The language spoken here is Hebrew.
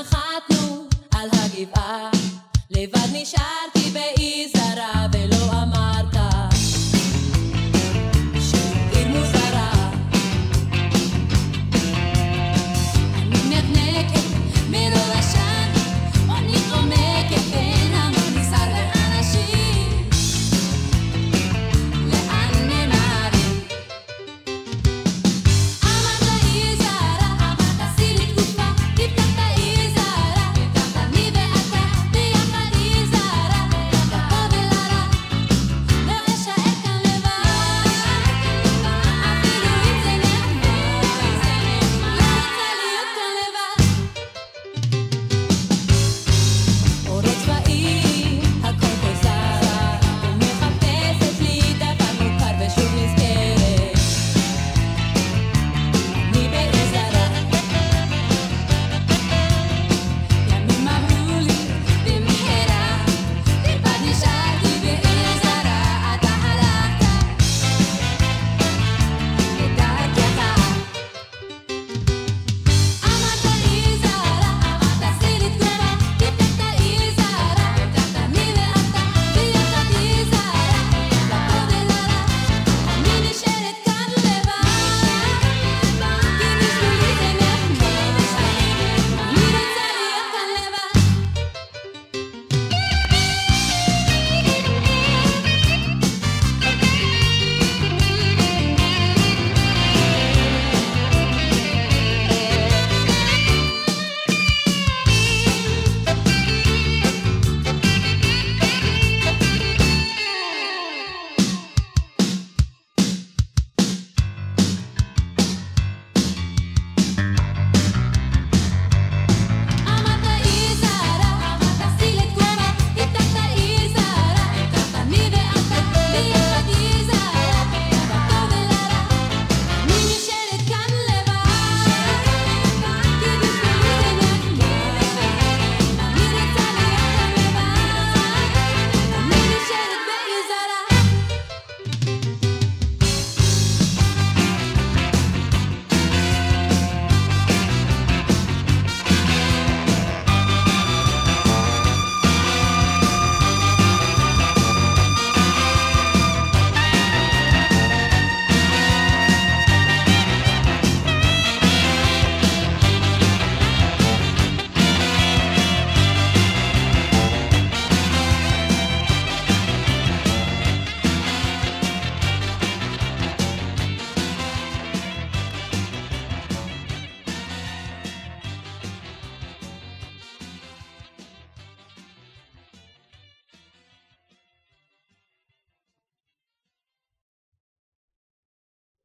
נחתנו על הגבעה, לבד נשאר.